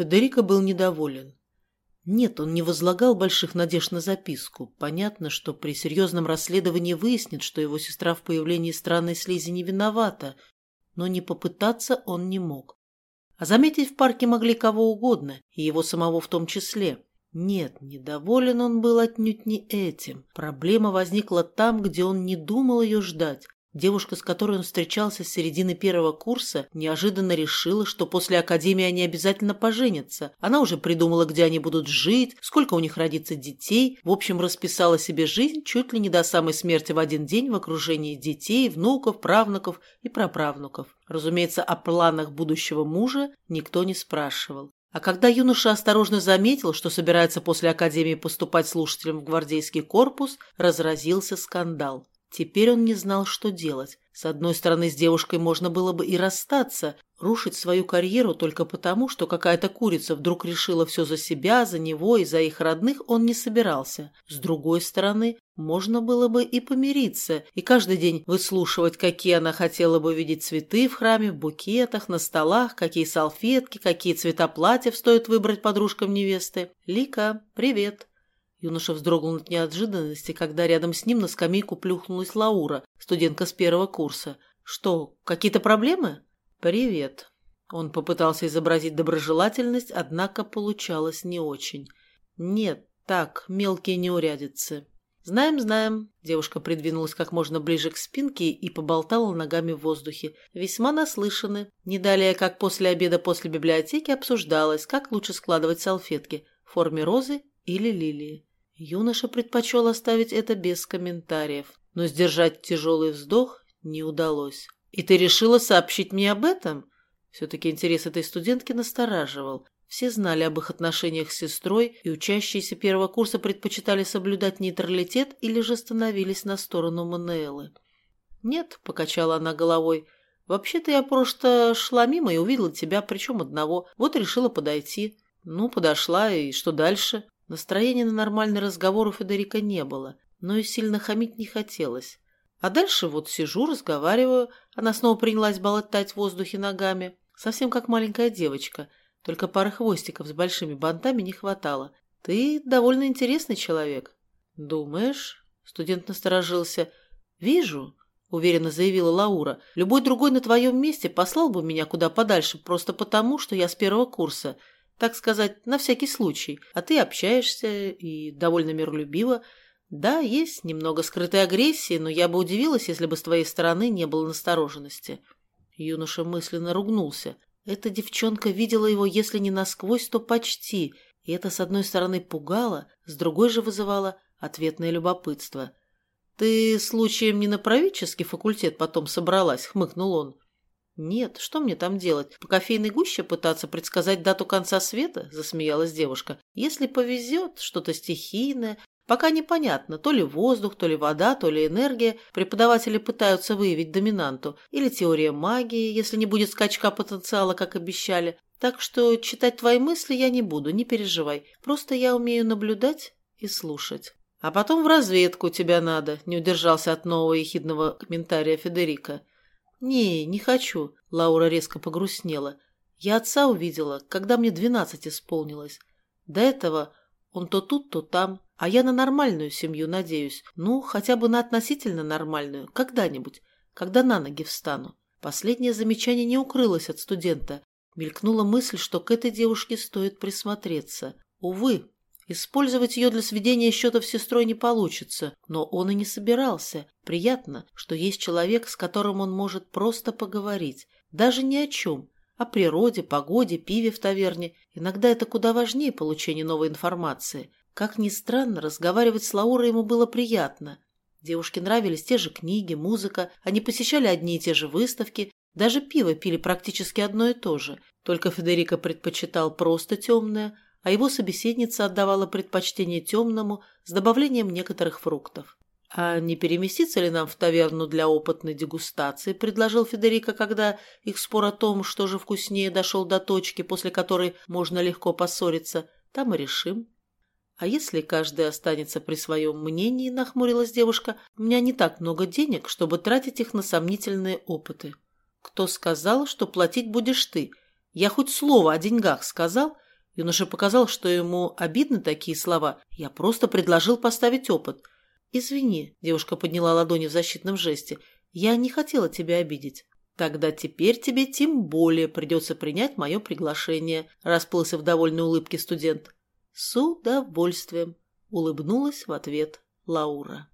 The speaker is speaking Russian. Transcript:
Федерико был недоволен. Нет, он не возлагал больших надежд на записку. Понятно, что при серьезном расследовании выяснит, что его сестра в появлении странной слизи не виновата, но не попытаться он не мог. А заметить в парке могли кого угодно, и его самого в том числе. Нет, недоволен он был отнюдь не этим. Проблема возникла там, где он не думал ее ждать. Девушка, с которой он встречался с середины первого курса, неожиданно решила, что после академии они обязательно поженятся. Она уже придумала, где они будут жить, сколько у них родится детей. В общем, расписала себе жизнь чуть ли не до самой смерти в один день в окружении детей, внуков, правнуков и праправнуков. Разумеется, о планах будущего мужа никто не спрашивал. А когда юноша осторожно заметил, что собирается после академии поступать слушателем в гвардейский корпус, разразился скандал. Теперь он не знал, что делать. С одной стороны, с девушкой можно было бы и расстаться, рушить свою карьеру только потому, что какая-то курица вдруг решила все за себя, за него и за их родных он не собирался. С другой стороны, можно было бы и помириться, и каждый день выслушивать, какие она хотела бы видеть цветы в храме, в букетах, на столах, какие салфетки, какие цвета платьев стоит выбрать подружкам невесты. «Лика, привет!» Юноша вздрогнул от неожиданности, когда рядом с ним на скамейку плюхнулась Лаура, студентка с первого курса. «Что, какие-то проблемы?» «Привет». Он попытался изобразить доброжелательность, однако получалось не очень. «Нет, так, мелкие неурядицы». «Знаем, знаем». Девушка придвинулась как можно ближе к спинке и поболтала ногами в воздухе. «Весьма наслышаны. Не далее, как после обеда после библиотеки обсуждалось, как лучше складывать салфетки в форме розы или лилии. Юноша предпочел оставить это без комментариев, но сдержать тяжелый вздох не удалось. «И ты решила сообщить мне об этом?» Все-таки интерес этой студентки настораживал. Все знали об их отношениях с сестрой, и учащиеся первого курса предпочитали соблюдать нейтралитет или же становились на сторону Мануэлы. «Нет», — покачала она головой, — «вообще-то я просто шла мимо и увидела тебя, причем одного. Вот решила подойти. Ну, подошла, и что дальше?» Настроения на нормальный разговор у Федерика не было, но и сильно хамить не хотелось. А дальше вот сижу, разговариваю, она снова принялась болтать в воздухе ногами, совсем как маленькая девочка, только пары хвостиков с большими бантами не хватало. Ты довольно интересный человек. Думаешь? Студент насторожился. Вижу, уверенно заявила Лаура. Любой другой на твоем месте послал бы меня куда подальше просто потому, что я с первого курса – так сказать, на всякий случай. А ты общаешься и довольно миролюбиво. Да, есть немного скрытой агрессии, но я бы удивилась, если бы с твоей стороны не было настороженности. Юноша мысленно ругнулся. Эта девчонка видела его, если не насквозь, то почти. И это, с одной стороны, пугало, с другой же вызывало ответное любопытство. «Ты случаем не на правительский факультет потом собралась?» — хмыкнул он. «Нет, что мне там делать? По кофейной гуще пытаться предсказать дату конца света?» – засмеялась девушка. «Если повезет, что-то стихийное, Пока непонятно, то ли воздух, то ли вода, то ли энергия. Преподаватели пытаются выявить доминанту. Или теория магии, если не будет скачка потенциала, как обещали. Так что читать твои мысли я не буду, не переживай. Просто я умею наблюдать и слушать. А потом в разведку тебя надо, не удержался от нового ехидного комментария Федерика. «Не, не хочу», — Лаура резко погрустнела. «Я отца увидела, когда мне двенадцать исполнилось. До этого он то тут, то там, а я на нормальную семью надеюсь. Ну, хотя бы на относительно нормальную, когда-нибудь, когда на ноги встану». Последнее замечание не укрылось от студента. Мелькнула мысль, что к этой девушке стоит присмотреться. Увы, Использовать ее для сведения счетов с сестрой не получится, но он и не собирался. Приятно, что есть человек, с которым он может просто поговорить. Даже ни о чем. О природе, погоде, пиве в таверне. Иногда это куда важнее получения новой информации. Как ни странно, разговаривать с Лаурой ему было приятно. Девушке нравились те же книги, музыка, они посещали одни и те же выставки, даже пиво пили практически одно и то же. Только Федерико предпочитал просто темное – а его собеседница отдавала предпочтение темному с добавлением некоторых фруктов. «А не переместиться ли нам в таверну для опытной дегустации?» – предложил Федерико, когда их спор о том, что же вкуснее, дошел до точки, после которой можно легко поссориться. «Там и решим». «А если каждый останется при своем мнении?» – нахмурилась девушка. «У меня не так много денег, чтобы тратить их на сомнительные опыты». «Кто сказал, что платить будешь ты? Я хоть слово о деньгах сказал?» Юноша показал, что ему обидны такие слова. Я просто предложил поставить опыт. «Извини», – девушка подняла ладони в защитном жесте, – «я не хотела тебя обидеть». «Тогда теперь тебе тем более придется принять мое приглашение», – расплылся в довольной улыбке студент. «С удовольствием», – улыбнулась в ответ Лаура.